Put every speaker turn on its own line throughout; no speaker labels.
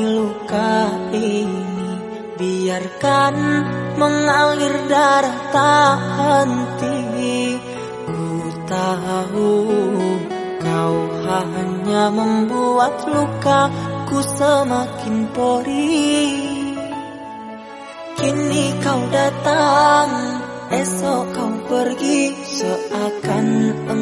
luka ini Biarkan mengalir darah tak henti. Ku tahu kau hanya membuat lukaku semakin perih Kini kau datang, esok kau pergi Seakan engkau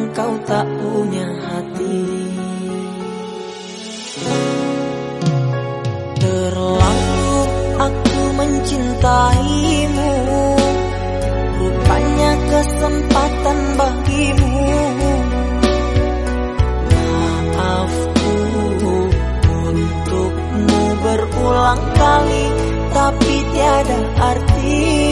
berulang kali Tapi tiada arti